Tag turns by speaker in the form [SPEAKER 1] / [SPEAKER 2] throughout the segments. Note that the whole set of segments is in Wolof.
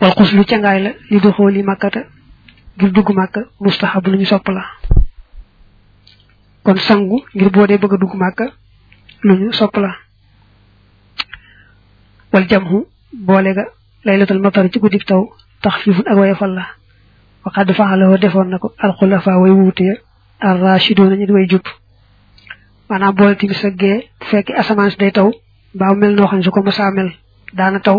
[SPEAKER 1] wal xuslu cangaay la li du xooli màkkata ngir dugg màkka mustahab lu ñu sopp la kon sangu ngir boo dee bëgg a dugg màkka lu ñu sopp la wal jamhu boole ga laylatul matar ci guddik taw taxfifun ak wayefal la waxad faxaloo defoon na ko alxulafa way wuute ya ar rashiduna ñu di way jub maanaam boole timi sa gee bu fekkee asamaan si day taw mbaa mel noo xam ne su ko mësaa mel daana taw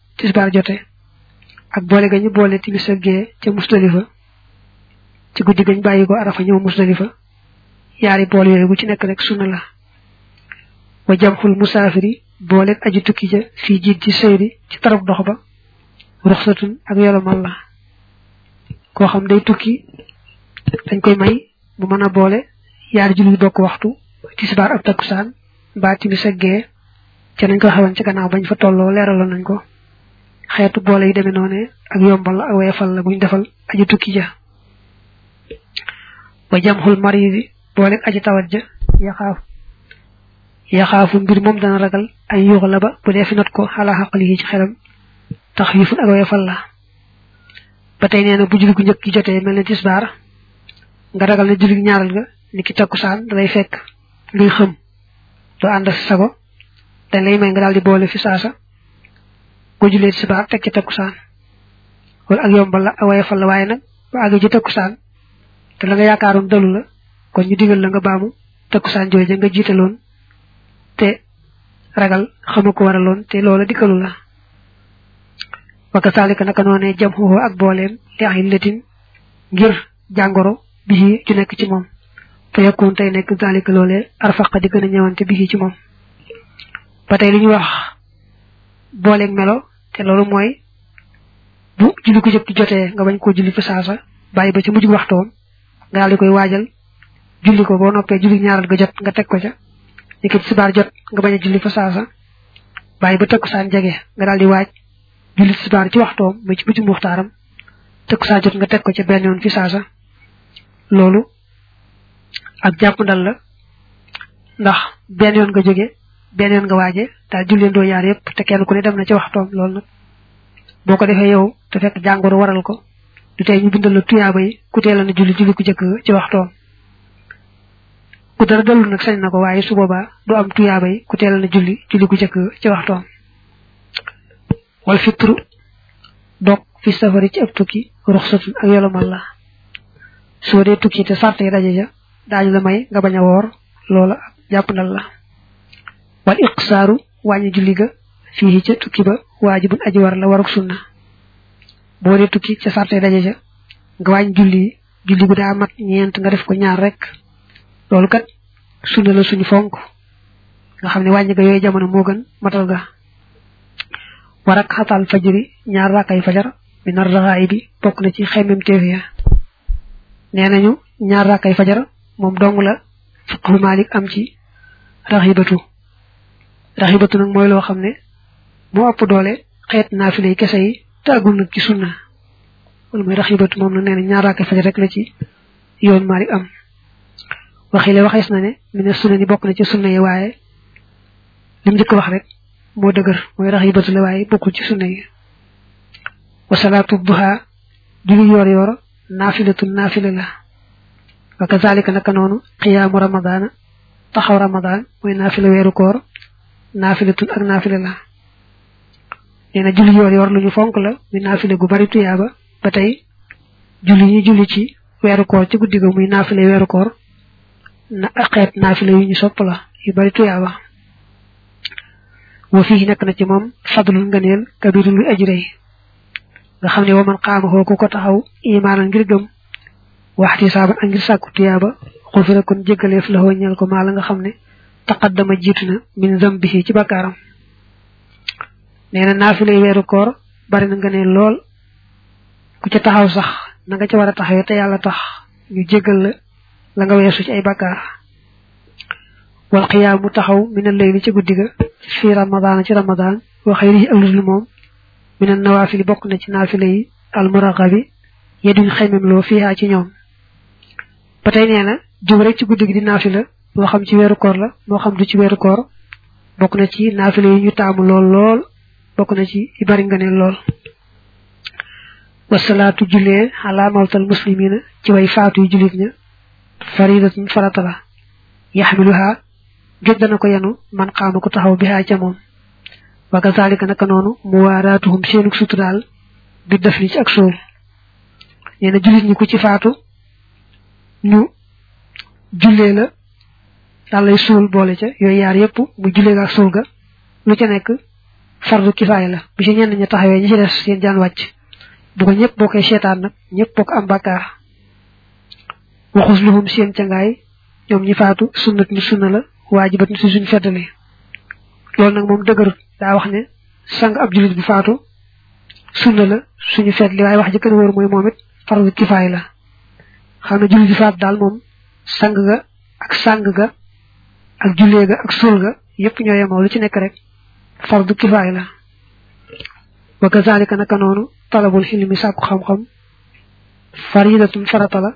[SPEAKER 1] tisbaar jote ak boole ga ñu boole timis ak gee ca musdalifa ci guddi gañ bàyyi ko arafa ñëw musdalifa yaari boole yooyu bu ci nekk rek sunna la wa jamxul musaafiri boole aji tukki ja fii jiit ci sëyri ci tarab dox ba ruxsatun ak yolomal la koo xam day tukki dañ koy may mu mën a boole yaari julli dokk waxtu tisbaar ak takkusaan mbaa timis ak gee ca nañ ko xewoon ci gannaaw bañ fa tolloo leeraloon nañ ko xeetu boole yi demee noone ak yombal la ak weefal la buñ defal aji tukki ja wa jamxul maridi boole aji tawat ja yaxaaf yaxaafu mbir moom dana ragal ay yuux la ba bu dee fi not ko xalaa xaqal yi ci xelam tax yifun ak weefal la ba tey nee na bu julli gu njëkk gi jotee mel ne tisbaar nga ragal ne julli ñaaral ga ni ki takkusaan da lay fekk ngay xëm doo ànd ak sago dañ lay may nga daal di boole fi saasa boo jullee tisbaar teg ci takkusaan wala ak yombal la waaye fal la waaye nag ba àgg ci takkusaan te la nga yaakaaroon dalu la kon ñu digal la nga baamu takkusaan jooje nga jiitaloon te ragal xamu ko waraloon te loola dikkalu la wa kasaalika naka noonee jam xuuxoo ak booleem li axin latin ngir jàngoro bi ju nekk ci moom fa yakun tey nekk zalika loolee arfaqa di gën a ñëwante bi ci moom ba tey li ñuy wax booleeg melo te loolu mooy bu julli ko jëkk jotee nga bañ koo julli fa saasa bàyyi ba ci mujj waxtoom nga daal di koy waajal julli ko boo noppee julli ñaaral ga jot nga teg ko ca ni ki tisbaar jot nga bañ a julli fa saasa bàyyi ba takkusaan jege nga daal di waaj julli tisbaar ci waxtoom mu ci mujj muxtaaram takkusaan jot nga teg ko ca benn yoon fi saasa loolu ak jàpp ndal la ndax benn yoon nga jóge benn yoon nga waaje daal julleen doo yaar yëpp te kenn ku ne dem na ci waxtoom loolu nag boo ko defee yow te fekk jàngoro waral ko du tey ñu bindal la tuyaaba yi ku teel a na julli julli ku jëkk ci waxtoom ku dara dalul nag sañ na ko waaye su boobaa du am tuyaaba yi ku teel na julli julli gu jëkk ci waxtoom wal fitru dog fi safari ci ab tukki ruxsatun ak yolomal la soo dee tukki te sart yi daje ja daañu la may nga bañ a woor loola ak jàppandal la wal iqsaaru wàññi julli ga fii ca tukki ba waajibun aji war la waruk sunna boo dee tukki ca sart yi daje ja nga wàññi julli julli gu daa mat ñeent nga def ko ñaar rek loolu kat sunna la suñu fonk nga xam ne wàññi ga yooyu jamono moo gën matal ga war ak xatal fajiri ñaar rakkay fajar mi nar raxaay bi bokk na ci xemmem teef ya nee nañu ñaar rakkay fajar moom dong la fiqhu malik am ci raxibatu raxibatu nag mooy loo xam ne moo ëpp doole xeet naafile yi kese yi te agul nag ci sunna wala muy raxibatu moom na nee na ñaar raaka fajar rek la ci yoon Maalik am waxile waxees na ne mi ne sunna ni bokk na ci sunna yi waaye li mu njëkk wax rek moo dëgër mooy raxibatu la waaye bokkul ci sunna yi wa salaatu duha julli yoor yoor naafilatu naafila la wa kazalika naka noonu xiyaamu ramadaana taxaw ramadaan mooy naafila weeru koor naafilatun ak naafila la nee na julli yoor yoor lu ñu fonk la muy naafile gu bari tuyaaba ba tey julli ñu julli ci weeru koor ci guddi ga muy naafile weeru koor na xeet naafile yu ñu sopp la yu bari tuyaaba wa fii nekk na ci moom fadlul ngëneel kabirul lu ajrey nga xam ne wa man xaama xoo ku ko taxaw imaanan ngir gëm waxti saaban ak ngir sàkku tuyaaba xufira kon jéggaleef la ñeel ko maa la nga xam ne taqaddama jiitu na min zambihi ci bakkaaram nee na naafile weeru koor bari na nga ne lool ku ca taxaw sax na nga ca war a taxawee te yàlla tax ñu jégal la la nga weesu ci ay bakkaar wal xiyaam mu taxaw mina layli ci guddi ga fii ramadaan ci ramadaan wa xayrihi ak lu moom mina nawaafili bokk na ci naafile yi almuraxabi yeduñ xemem loo fiihaa ci ñoom ba tey nee na jub rek ci guddi gi di naafila moo xam ci weeru koor la moo xam du ci weeru koor bokk na ci naafila yi ñu taamu lool lool bokk na ci i bari nga ne lool wasalaatu jullee xalaa mawtal muslimina ci way faatu yu jullit ña faridatun farata la yaxmiluha gëj dana ko yenu man xaama ko taxaw bihaa ca moom wa kazalika naka noonu mu waaraatuhum seenug suturaal bi def ni ci ak suul nee na jullit ñi ku ci faatu ñu jullee la daal lay suul boole ca yooyu yaar yëpp mu jullee ga ak suul ga lu ca nekk fardu kifaaya la bu ci ñenn ña taxawee ñi ci des seen jaan wàcc bu ko ñëpp bokkee seetaan nag ñëpp bokk am bàkkaar waxus luxum seen cangaay ñoom ñi faatu sunnat ni sunna la waajibat ni si suñ feddali loolu nag moom dëgërut daa wax ne sang ab jullit bu faatu sunna la suñu feet li waaye wax ji gën a wóor mooy moom it fardu kifaay la xam ne julli ji faat daal moom sang ga ak sang ga ak jullee ga ak suul ga yëpp ñoo yemoo lu ci nekk rek fardu kifaay la wa kazalika naka noonu talabul xilmi sàkku xam-xam faridatun farata la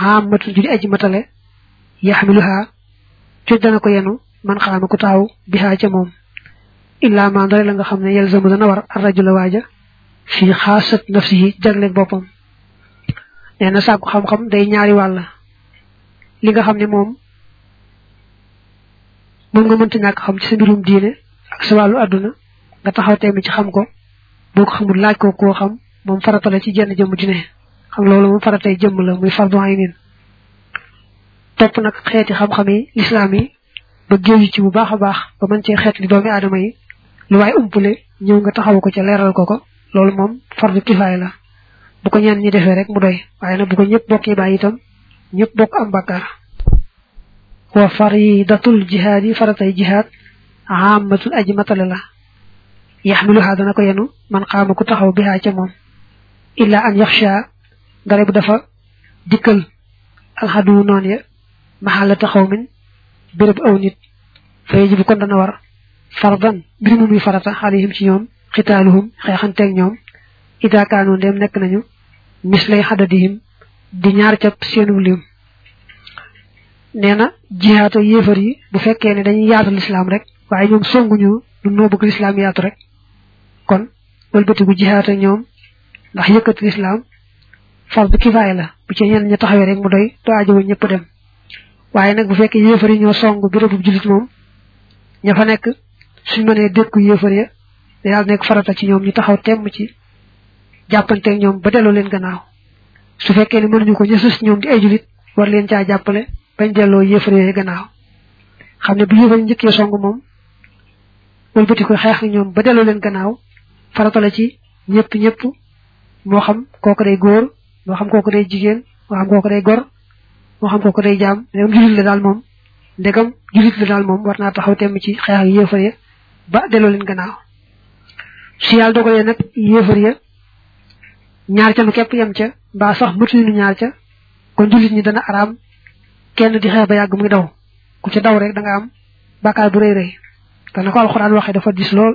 [SPEAKER 1] xaamatun ju di aji matale yaxmiluha cuj dana ko yenu man xaama ku taaw bihaa ca moom illaa maa ndare la nga xam ne yelzamu dana war ar rajula waaja fii xaasat nafsihi jagleeg boppam nee na sàkku xam-xam day ñaari wàll li nga xam ne moom moom nga mënta ñàkk xam ci sa mbirum diine ak sa wàllu àdduna nga taxaw teem ci xam ko boo ko xamul laaj ko koo xam moom farata la ci jenn jëmm ju ne xam loolu moom faratay jëmm la muy fardu aynin topp nag xeeti xam-xam yi lislaam yi ba géeju ci bu baax a baax ba mën cee xeet li doomi aadama yi lu waaye umpule ñëw nga taxaw ko ca leeral ko ko loolu moom fardu kifaay la bu ko ñenn ñi defee rek mu doy waaye nag bu ko ñëpp bokkee bàyyi itam ñëpp bokk am bàkkaar wa faridatul jihaad yi faratay jihaad amatul aji matale la yaxmiluhaa dana ko yenu man xaama ku taxaw bihaa ca moom illaa an yaxsha ndare bu dafa dikkal alxadu noon ya maxaala taxaw min béréb aw nit fa yajibu kon dana war fardan mbir mu muy farata alayhim ci ñoom xitaaluhum xeexanteeg ñoom ida kaanu ndem nekk nañu mislay xadadihim di ñaar cap seenu lim nee na jihaat ak yéefar yi bu fekkee ne dañuy yaatal lislaam rek waaye ñoom songuñu lu noo bëgg lislaam yaatu rek kon wëlbatiku jihaat ak ñoom ndax yëkkati lislaam fardu kifaaya la bu ci ñenn ña taxawee rek mu doy doo aajowoo ñëpp dem waaye nag bu fekkee yéefar yi ñoo song bérébu jullit moom ña fa nekk suñ mënee dékku yéefar ya da yàlla nekk farata ci ñoom ñu taxaw temm ci jàppanteeg ñoom ba delloo leen gannaaw su fekkee ne mënuñu ko ñësus ñoom di ay jullit war leen caa jàppale bañ delloo yéefar yooyu gannaaw xam ne bu yéefar yi njëkkee song moom wëlbati ko xeex ñoom ba delloo leen gannaaw farata la ci ñëpp ñëpp moo xam kooku day góor moo xam kooku day jigéen moo xam kooku day gor moo xam kooku day jaam ndegam julit la daal moom ndegam julit la daal moom war naa taxaw temm ci xeex ak yéefar ya ba delloo leen gannaaw su yàlla dogalee nag yéefar ya ñaar ca lu képp yem ca mbaa sax mëtuñu ñaar ca kon julit ñi dana araam kenn di xeex ba yàgg muy daw ku ca daw rek da nga am bàkkaar bu rëy rëy dana ko alxuraan waxee dafa dis lool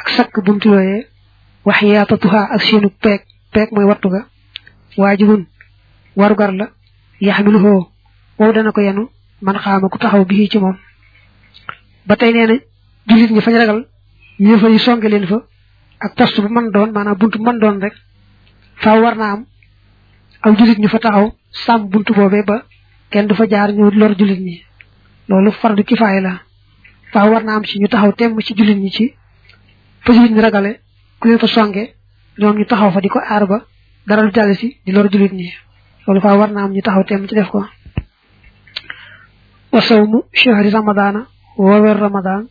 [SPEAKER 1] ak sakk buntu yooyee wax yaatatuha ak seenu peeg peeg mooy wattu ga waajibun warugar la yaxmiluhoo wow dana ko yenu man xaama ku taxaw bi ci moom ba tey nee na jullit ñi fañ ragal yéefar yi songe leen fa ak poste bu mën doon maanaam buntu bu mën doon rek faaw war naa am aw jullit ñu fa taxaw sàmm buntu boobee ba kenn du fa jaar ñu lor jullit ñi loolu fardu kifaaya la faaw war na am ci ñu taxaw temm ci jullit ñi ci fa jullit ñi ragale ku leen fa songe ñoom ñu taxaw fa di ko aar ba dara lu jàll si di lor jullit ñi loolu faaw war na am ñu taxaw temm ci def ko wa sawmu shahri ramadaana woor weer ramadaan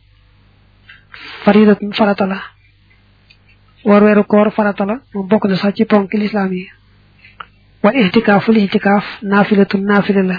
[SPEAKER 1] faridatun farata la woor weeru koor farata la moom bokk na sax ci ponk lislaam yi wal ihtikaafu li ihtikaaf naafilatun naafile la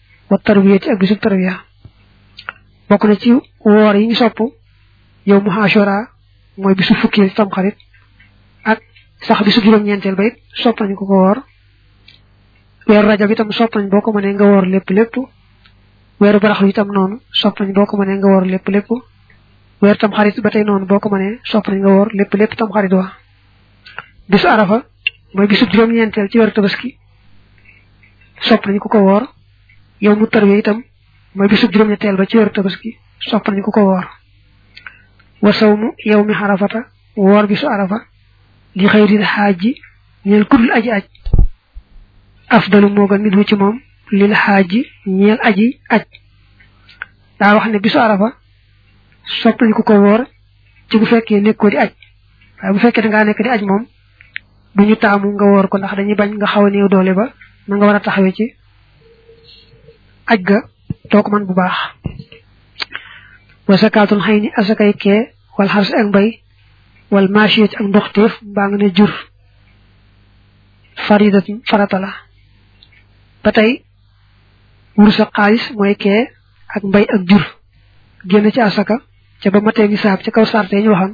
[SPEAKER 1] wa tarwiyati ak bisub tarwiya bokk na ci woor yi ñu sopp yow mu xaasora mooy bisu fukkeel ci tamxarit ak sax bisu juróom-ñeenteel ba it sopp nañu ko ko woor weeru rajab itam sopp nañ boo ko mënee nga woor lépp lépp weeru baraxlu itam noonu sopp nañ boo ko mënee nga woor lépp lépp weeru tam xarit ba tey noonu boo ko mënee sopp nañ nga woor lépp lépp tam xarit wa bisu arafa mooy bisu juróom-ñeenteel ci weeru tabaski sopp nañu ku ko woor yow mu tarwiya itam mooy bisub juróom-ñetteel ba ci weeru tabaski sopp nañu ku ko woor wa sawmu yow mi xarafata woor bisu arafa li xayril xaaji ñeel kudul aji aj afdalu moo gën nit wu ci moom lil xaaji ñeel aji aj daa wax ne bisu arafa sopp nañu ku ko woor ci bu fekkee nekkoo di aj waaye bu fekkee da ngaa nekk di aj moom du ñu taamu nga woor ko ndax dañuy bañ nga xaw a néew doole ba na nga war a taxawee ci aj ga doo ko man bu baax wa sakaatul xëy ni asakay kee wal xars ak mbay wal maashiya ci ak ndoxteef mbaa nga ne jur faridat farata la ba tey wurus ak xaalis mooy kee ak mbay ak jur génn ci asaka ca ba matee nisaab ca kaw sarte yi ñu waxoon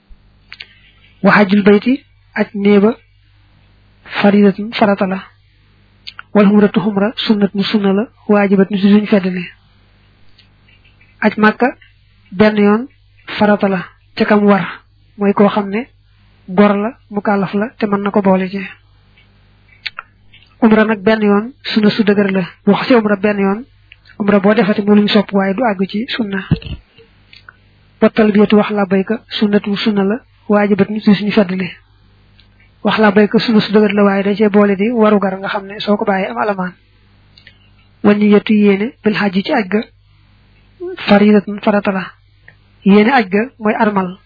[SPEAKER 1] wa xajjul bayti aj néeba faridatun farata la wal xumratu xumra sunnat nu sunna la waajibat nu si suñ feddali aj màkka benn yoon farata la ca kam war mooy koo xam ne gor la mu kàllaf la te mën na ko boole ci umra nag benn yoon sunna su dëgër la boo xasee umra benn yoon umra boo defati mu luñ sopp waaye du àgg ci sunna wa talbiyatu wax la bayka sunnatu sunna la waajibat ni ci suñu fadli wax la bayka sunna su dëgër la waaye da cee boole di waru gar nga xam ne soo ko bàyyee am alamaan wa niyatu yéene bil xaj ci aj ga faridatun farata la yéene aj ga mooy armal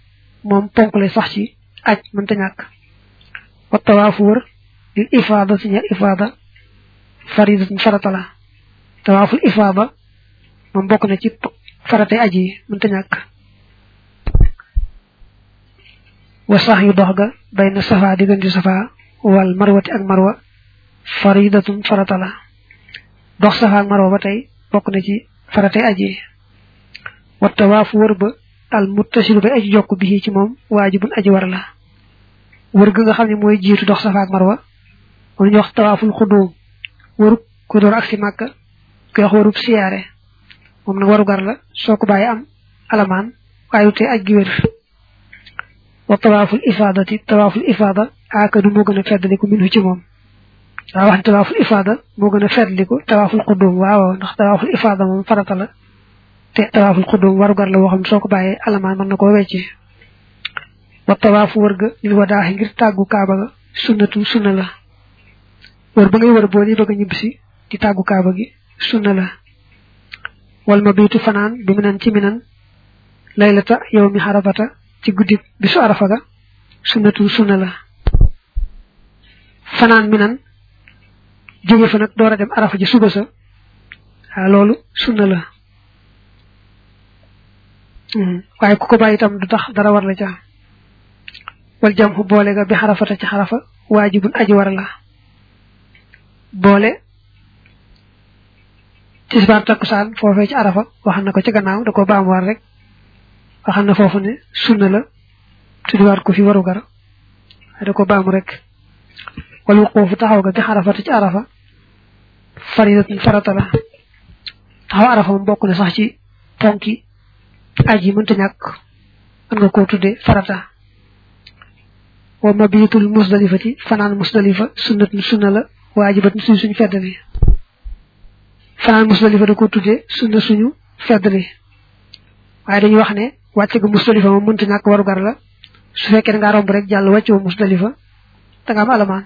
[SPEAKER 1] moom ponk lay sax ci aj mënta ñàkk wa tawaafu wër lil ifaada si ñeel ifaada faridatun farata la tawaaful ifaada moom bokk na ci faratay aji yi mënta ñàkk wa sax yu dox ga bay na safa diggante safa wal marwati ak marwa faridatun farata la dox safa ak marwa ba tey bokk na ci faratay aji yi wa tawaafu wër ba al muttasilu bay aji jokk bi ci moom waajibun aji war la wër ga nga xam ne mooy jiitu dox safa ak marwa moom ñu wax tawaaful xudum wërub ku door ak si màkka koy wax warub siyaare moom nag warugar la soo ko bàyyi am alamaan waaye du tee aj gi wér wa tawaaful ifaadati tawaaful ifaada aakadu moo gën a feddaliku minu ci moom daa wax ne tawaaful ifaada moo gën a feddaliku tawaaful xudduum waaw ndax tawaaful ifaada moom farata la te tawaaful xudduum warugar la woo xam soo ko bàyyee alamaan mën na koo wecci wa tawaafu wërga lil wadaaxi ngir tàggu kaaba ga sunnatu sunna la wër ba ngay wër boo di bëgg a ñibbisi di tàggu kaaba gi sunna la wal ma biitu fanaan bi minan ci minan laylata yow mi xarabata ci guddi bisu arafa ga sunnatu sunna la fanaan minan jóge fa nag door a dem arafa ji suba sa loolu sunna la waaye ku ko bàyyi itam du tax dara war la ca wal jam xu boole ga bi xarafata ci xarafa waajibun aji war la boole tisbaar takkusaan foofee ci arafa wax na ko ci gannaaw da ko baam war rek wax na foofu ne sunna la tuddiwaat ko fi waru gar da ko baamu rek wal wuquufu taxaw ga bi xarafata ci arafa faridatun farata la taxaw arafa moom bokk na sax ci ponki aji mënta ñàkk mën nga koo tudde farata wa mabitul musdalifati fanaan musdalifa sunnatun sunna la waajibatun suñ suñu feddali fanaan musdalifa da ko tudde sunna suñu feddali waaye dañuy wax ne wàcce ga musdalifa moom mënta ñàkk warugar la su fekkee da ngaa romb rek jàll wàcce wa musdalifa da nga am alamaan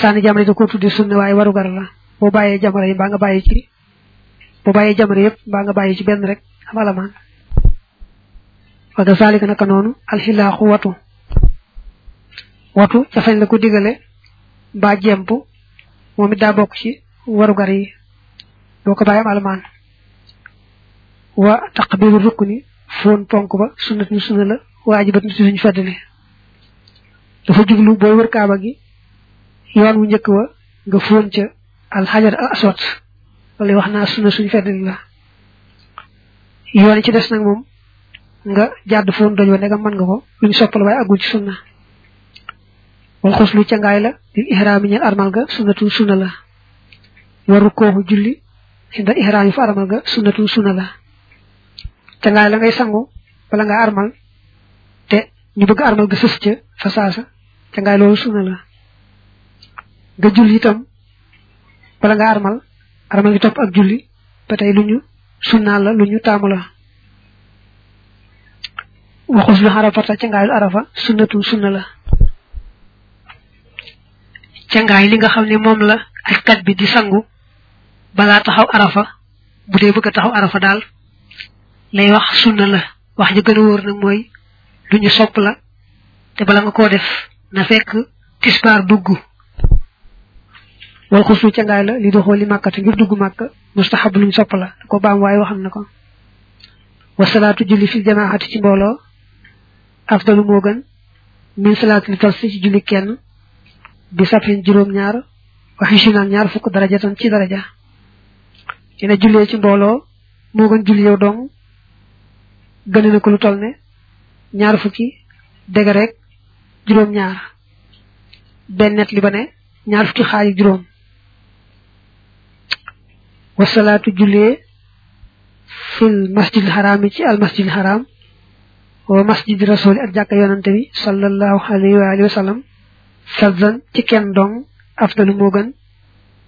[SPEAKER 1] sànni jamra yi da ko tuddi sunna waaye warugar la boo bàyyee jamra yi mbaa nga bàyyi ci boo bàyyee jamra yëpp mbaa nga bàyyi ci benn rek am alamaan wa kazalika naka noonu alxilaaxu watu watu ca fañ la ko digale mbaa jemp moom it daa bokk ci warugar yi boo ko bàyyi am alamaan wa taqbiru rukni foon ponk ba sunnat ñu sunna la waajibat ñu suñu feddali dafa jublu booy wër kaaba gi yoon wu njëkk wa nga fóon ca alxajar al aswad wala wax naa sunna suñu feddali la yoon yi ci des nag moom nga jàdd fóon doj wa ne nga mën nga ko luñ soppal waaye agul ci sunna wal xuslu ca ngaay la di ihraam yi ñeel armal ga sunnatu sunna la waru kooku julli inda ihraam yi fa armal ga sunnatu sunna la ca ngaay la ngay sangu bala nga armal te ñu bëgg armal ga sës ca fa saasa te ngaay loolu sunna la nga julli itam bala nga armal armal gi topp ak julli ba tey lu ñu sunnaal la lu ñu taamu la waxus lu xarafata ca ngaayul arafa sunnatun sunna la ca ngaay li nga xam ne moom la ajkat bi di sangu balaa taxaw arafa bu dee bëgg a taxaw arafa daal lay wax sunna la wax ji gën a wóor nag mooy lu ñu sopp la te bala nga koo def na fekk tisbaar dugg wal xusu ca ngaay la li doxoo li màkkate ngir dugg màkk mustahab luñ sopp la da ko baam waaye waxam na ko wasalaatu julli fil jamaaxati ci mbooloo afdalu moo gën min salaat li fas ci julli kenn bi sapin juróom-ñaar waxi si naan ñaar fukk daraja tan ci daraja ci ne jullee ci mbooloo moo gën julli yow dong gëne na ko lu toll ne ñaar fukki dégg rek juróom-ñaar benn net li ba ne ñaar fukki xaaji juróom wasalaatu jullee fil masjidil xaraam yi ci al masjidil xaraam wa masjidi rasuli ak jàkka yonante bi sallallahu alayhi wa alihi wa sallam fadlan ci kenn dong afdalu moo gën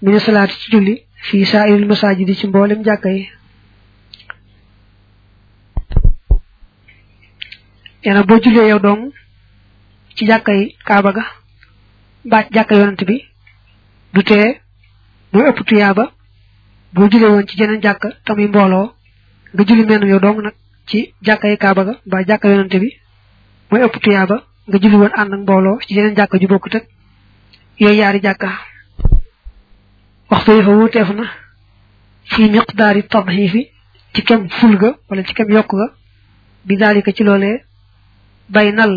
[SPEAKER 1] mi ne salaat ci julli fii saa iril masaajid ci mboolem jàkka yi yana boo jullee yow dong ci jàkka yi kaaba ga mbaa ci jàkka yonent bi du tee muy ëpp tuyaaba boo jullee woon ci jeneen jàkka tamuy mbooloo nga julli menn yow dong nag ci jàkka yi kaaba ga mbaa jàkka yonent bi muy ëpp tuyaaba nga julli woon ànd ak mbooloo ci yeneen jàkka ju bokkut ak yooyu yaari jàkka waxtu yi fa wuuteef na fi miqdaari tadxiifi ci kem ful ga wala ci kem yokk ga bi daalika ci loolee baynal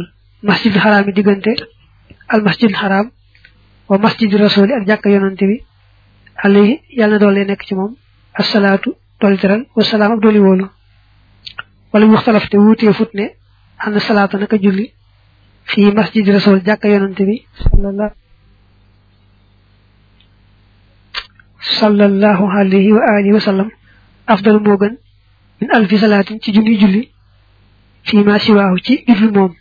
[SPEAKER 1] masjid xaraam yi diggante al masjid xaraam wa masjid rasuli ak jàkka yonante bi alayhi yàlla na doole nekk ci moom asalaatu dooli teral wasalaam ak dooli wóolu wala muxtalaf te wuutee fut ne ana salaata naka julli fii masjid rasul jàkka yonante bi sallallahu sallallahu alayhi wa alihi wa sallam afdal moo gën min alfi salaatin ci junni julli fii ma siwaahu ci julli moom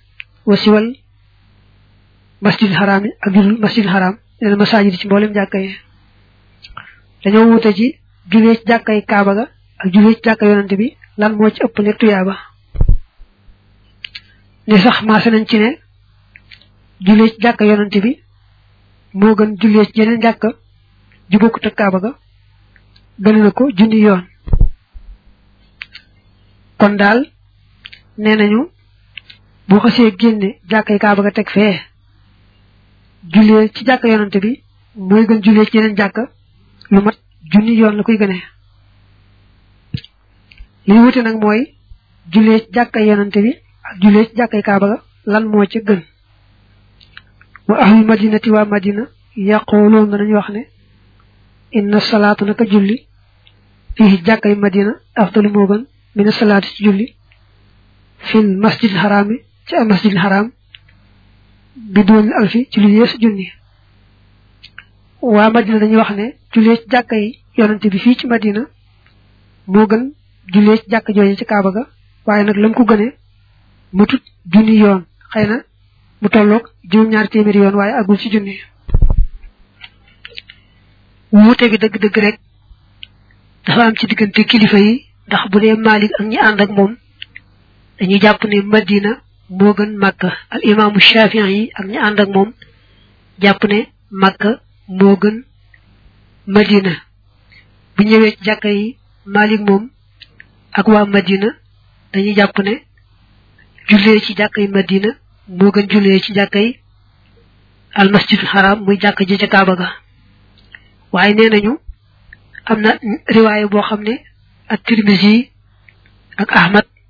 [SPEAKER 1] wa siwal masjid xaraam ak julli masjid xaraam nee na masaajid ci mboolem jàkka yi dañoo wute ci julee ci jàkkay kaaba ga ak julee ci jàkka yonante bi lan moo ci ëpp ne tuyaaba ni sax maase nañ ci ne julee ci jàkka yonante bi moo gën julee ci yeneen jàkka ju bokkut ak kaaba ga gën na ko junni yoon kon daal nee nañu bu xasee génne jàkkay kaaba ga teg fee jullee ci jàkka yonante bi mooy gën jullee ci yeneen jàkka lu mat junni yoon la koy gënee li ñu wute nag mooy jullee ci jàkka yonante bi ak jullee ci jàkkay kaaba ga lan moo ca gën wa ahlul madinati waa madina yaqooloon danañu wax ne inna salaatu naka julli fii jàkkay madina afdalu moo gën mina salaati ci julli fil masjidil xaraami ci al masjidil xaraam bi doon alfi ci lu yees junni waa madina dañuy wax ne jullee ci jàkka yi yonante bi fii ci madina moo gën jullee ci jàkka jooju ci kaaba ga waaye nag lam ko gënee matut junni yoon xëy na mu tolloog juróom-ñaari téeméeri yoon waaye agul ci junni wuute bi dëgg-dëgg rek dafa am ci diggante kilifa yi ndax bu dee Malik ak ñi ànd ak moom dañuy jàpp ne Madina moo gën màkka al imaamu shafii yi ak ñi ànd ak moom jàpp ne màkka moo gën madina bu ñëwee ci jàkka yi malik moom ak waa madina dañuy jàpp ne jullee ci jàkka yi madina moo gën jullee ci jàkka yi al masjidul haram muy jàkk ji ca kaaba ga waaye nee nañu am na riwaaya boo xam ne ak tirmisi ak ahmad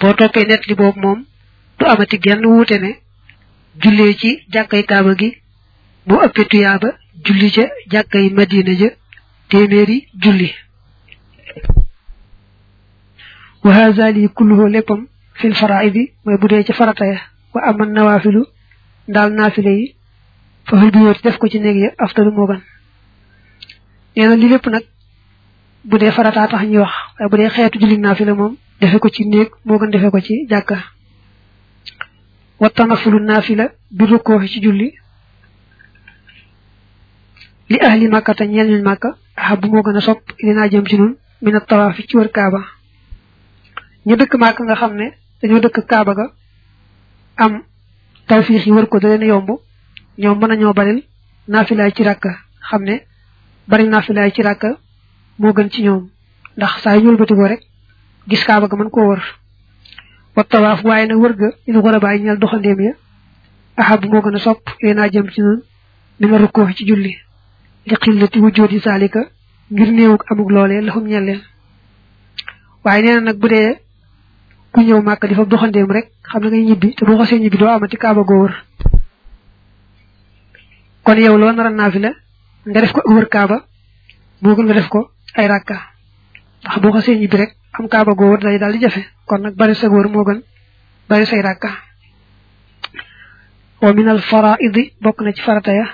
[SPEAKER 1] boo toppee nett li boobu moom du amati genn wuute ne jullee ci jàkkay kaaba gi moo ëppe tuyaaba julli ca jàkkay madina ja téeméeri julli wa haza li kulluhu léppam fil faraidi mooy bu dee ca farata ya wa aman nawaafilu ndaal naafile yi fa xul bi def ko ci néeg ya aftalu moo gën nee na li lépp nag bu dee farataa tax ñuy wax waaye bu dee xeetu julli naafila moom defe ko ci néeg moo gën defe ko ci jàkka wa tanafulu naafila bi rukkoo ci julli li ahli màkka te ñeel ñuñ màkka xab moo gën a sopp dinaa jëm ci nun mina tawaafi ci wër kaaba ñu dëkk màkk nga xam ne dañoo dëkk kaaba ga am tawfiix yi wër ko da leen yomb ñoom mën nañoo baril naafilaay ci ràkk xam ne bari naa fi laay ci ràkka moo gën ci ñoom ndax saa yu ñuul bëtigoo rek gis kaaba ga mën koo wër wa tawaaf waaye nag wër ga il war a bàyyi ñeel doxandeem ya ahab moo gën a sopp yooyu naa jëm ci noonu mi na rukkoo ci julli li xillati wujjoodi saalika ngir néewug amug loolee laxum ñeel leen waaye nee na nag bu dee ku ñëw màkk di fa doxandeem rek xam na ngay ñibbi te boo xasee ñibbi doo amati kaaba goo wër kon yow loo nar a naafila nga def ko wër kaaba moo gën nga def ko ay rakka ndax boo xasee ñibbi rek am kaaba goo wër day daal di jafe kon nag bari sa wër moo gën bari say rakka wa min al faraidi bokk na ci farata ya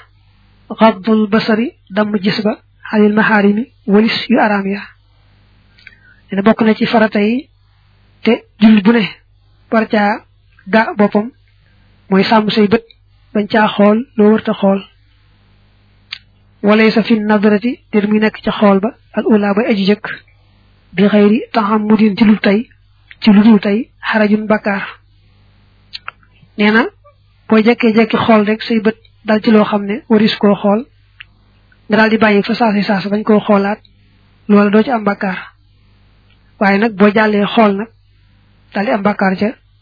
[SPEAKER 1] xaddul basari damm gis ba xalil maxaarimi walis yu araam ya dina bokk na ci farata yi te jullit bu ne war caa ga boppam mooy sàmm say bët bañ caa xool loo wërta xool walay sa fi nadarati te muy nekk ca xool ba al ula bay aji jëkk bi xëyri taxam mu din ci lu tey ci lu dul tey xarajun bakkaar nee na boo jekkee-jekki xool rek say bët dal ci loo xam ne waris koo xool nga daal di bàyyi fa saasi saasa bañ koo xoolaat loola doo ci am bakkaar waaye nag boo jàllee xool nag daal di am bakkaar ca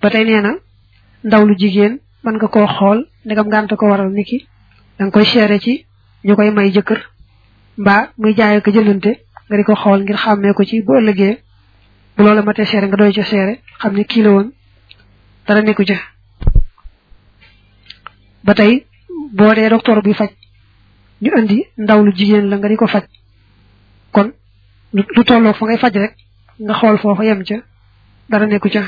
[SPEAKER 1] ba tey nee na ndaw lu jigéen mën nga koo xool ndegam ngànt ko waral niki da nga koy seere ci ñu koy may jëkkër mbaa muy jaayee ko jëlante nga di ko xool ngir xàmmee ko ci bu ëllëgee bu loola matee seere nga doy ca seere xam ne kii la woon dara nekku ca ba tey boo dee docteur bi faj ñu indi ndaw lu jigéen la nga di ko faj kon lu tolloo fa ngay faj rek nga xool foofa yem ca dara nekku ca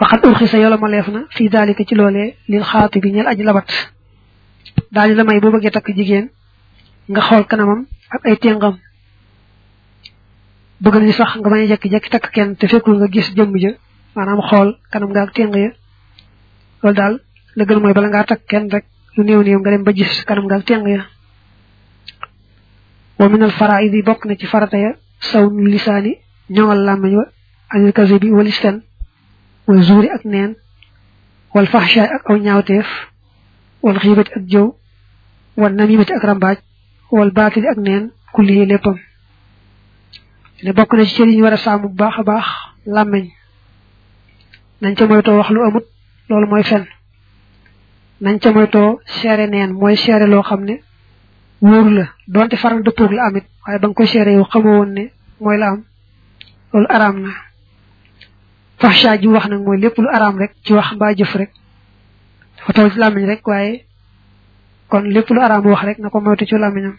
[SPEAKER 1] waxat urxisa yola ma leef na fii daalika ci loolee lil xaati bi ñel aji labat daal di la may boo bëggee takk jigéen nga xool kanamam ak ay téngam bëgg nañu sax nga bañ a jekki-jekki takk kenn te fekkul nga gis jëmm ja maanaam xool kanam nga ak téng ya loolu daal la gën mooy bala ngaa takk kenn rek lu néew néew nga dem ba gis kanam nga ak téng ya wa minal faraa'id yi bokk na ci farata ya saw nu lisaani ñoŋal làmmiñ wa anil kasi bi walis fen wa zuuri ak neen wal faxshaay ak aw ñaawteef wal xiibati ak jëw wal namimati ak rambaaj wal baatili ak neen kulli yi léppam ne bokk na ci cër yi ñu war a sàmm bu baax a baax làmmiñ nañ ca moytoo wax lu amut loolu mooy fen nañ ca moytoo seere neen mooy seere loo xam ne wóoru la donte faral dëppoog la amit waaye ba nga koy seere yow xamoo woon ne mooy la am loolu araam na fahsha ji wax nag mooy lépp lu araam rek ci wax mbaa jëf rek dafa toll ci làmmiñ rek waaye kon lépp lu araam wax rek na ko moytu ci làmmiñam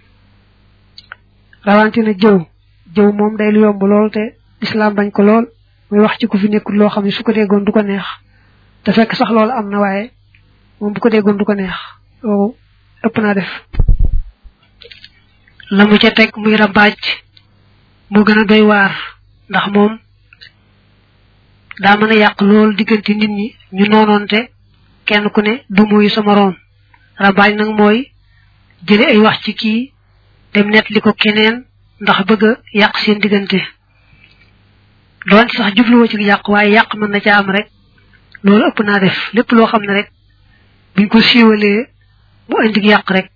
[SPEAKER 1] rawante na jëw jëw moom day lu yomb lool te islam bañ ko lool muy wax ci ku fi nekkul loo xam ne su ko déggoon du ko neex te fekk sax loolu am na waaye moom bu ko déggoon du ko neex loolu ëpp naa def la mu ca teg muy rabaaj moo gën a doy waar ndax moom daa mën a yàq loolu diggante nit ñi ñu noonoonte kenn ku ne du muy sa moroom rabaaj nag mooy jële ay wax ci kii dem net li ko keneen ndax bëgg a yàq seen diggante doon sax jubluwoo ci yàq waaye yàq mën na caa am rek loolu ëpp naa def lépp loo xam ne rek buñ ko siiwalee mu indi yàq rek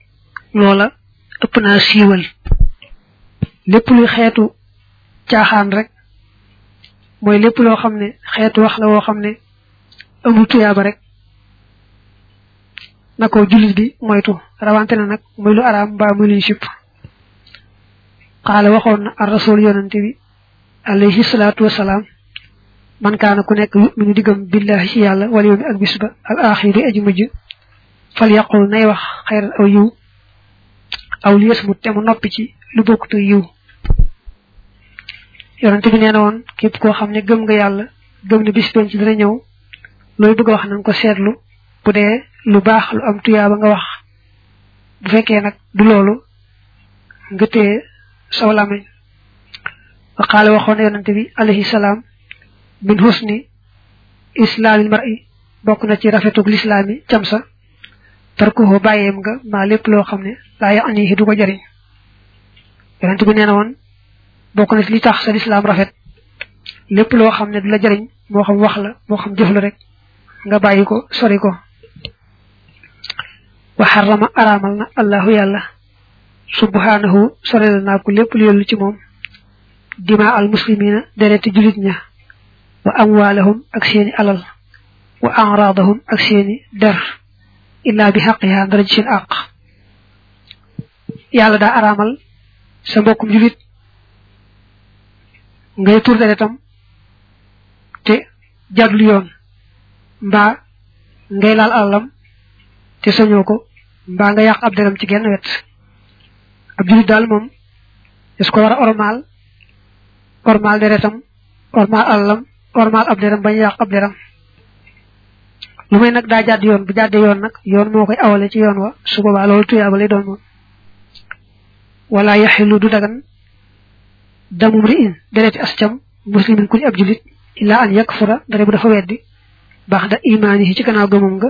[SPEAKER 1] loola ëpp naa siiwal lépp luy xeetu caaxaan rek mooy lépp loo xam ne xeetu wax la woo xam ne amul tuyaaba rek na ko jullit bi moytu rawante na nag muy lu araam mbaa muy luñ sipp qaala waxoon na ar rasul yonante bi alayhi salaatu wasalaam man kaana ku nekk yuminu diggam billahi ci yàlla wal yawmi ak bis ba al axir di aji mujj fal yaqul nay wax xayran aw yiw aw li yasmut te mu noppi ci lu bokkutu yiw yonante bi nee na woon képp koo xam ne gëm nga yàlla gëm ne bis penc dina ñëw looy bëgg a wax na nga ko seetlu bu dee lu baax lu am tuyaaba nga wax bu fekkee nag du loolu nga téye saw làmmiñ wa qaala waxoon yonante bi alayhi salaam min husni islaamil mar'i bokk na ci rafetug lislaam yi cam sa tarkuhu bàyyeem nga maa lépp loo xam ne laa yaanihi du ko jariñ yonent bi nee na woon bokk na ci li tax sa lislaam rafet lépp loo xam ne du la jariñ moo xam wax la moo xam jëf la rek nga bàyyi ko sori ko wa xarama araamal na allahu yàlla subhanahu sorel naa ko lépp lu yellu ci moom dima al muslimina dereti julit ña wa amwaalahum ak seeni alal wa anraadahum ak seeni der illaa bi xaqiha ndara ci seen àq yàlla daa araamal sa mbokkum julit ngay tur deretam te jaglu yoon mbaa ngay laal alalam te sañoo ko mbaa nga yàq ab deram ci genn wet ab julit daal moom des ko war a ormaal ormaal deretam ormaal àllam ormaal ab deram bañ yàq ab deram lu may nag daa jàdd yoon bu jàddee yoon nag yoon moo koy awale ci yoon wa su boobaa loolu tuyaaba lay doon moom wala yaxilu du dagan damum ri in dereti ascam muslimin ku di ab julit illa an yakfura dara bu dafa weddi baax da imaani ci gannaaw gëmam nga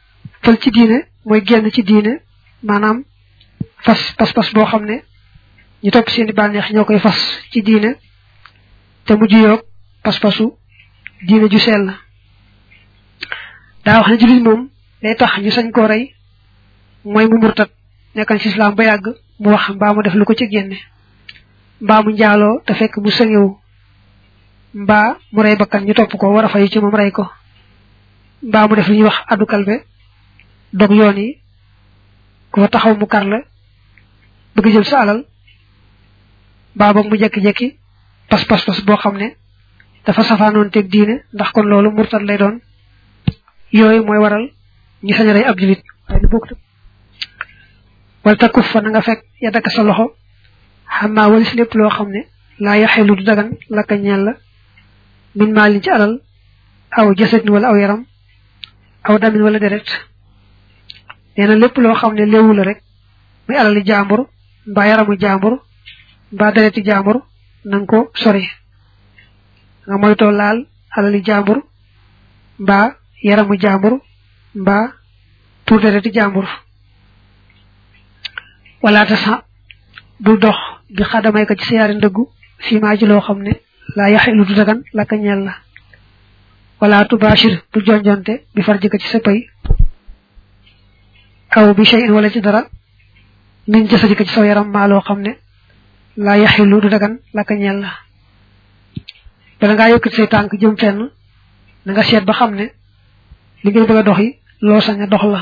[SPEAKER 1] fël ci diine mooy génn ci diine maanaam fas pas pas boo xam ne ñu topp seeni bànneex ñoo koy fas ci diine te mu juyoog pas pasu diine ju sell daa wax ne jullit moom day tax ñu sañ koo rey mooy mu murtat nekkan ci islam ba yàgg mu wax mbaa mu def lu ko ci génne mbaa mu njaaloo te fekk mu sëngewu mbaa mu rey bakkan ñu topp ko war a fay ci moom rey ko mbaa mu def li ñuy wax addu kalbe dog yoon yi ku fa taxaw mu kar la bëgg jël sa alal mbaa boog mu jekki-jekki pas pas pas boo xam ne dafa safaanoon teg diine ndax kon loolu murtat lay doon yooyu mooy waral ñu sañ a rey ab julit waaye lu bokk wala takkuf fa na nga fekk ya dakk sa loxo xamaa walis lépp loo xam ne laa yaxelu du dagan lakka ñeel la min maalin ci alal aw jasadin wala aw yaram aw damin wala deret nee na lépp loo xam ne léewu la rek muy alali jaambur mbaa yaramu jaambur mbaa dereti jaambur na nga ko sori nga moytoo laal alali jaambur mbaa yaramu jaambur mbaa tuur dereti jaambur wala tasa bul dox bi xadamay ko ci sa yaari ndëggu fii maa ci loo xam ne laa yaxilu du dagan laka ñeel la wala tubashir bu jonjonte bi far jëkk ci sa pay aw bi shay'in wala ci dara min jësa jëkk ci saw yaram maa loo xam ne laa yaxilu du dagan laka ñeel la bala ngaa yëkkati say tànk jëm fenn na nga seet ba xam ne li ngay bëgg a dox yi loo sañ a dox la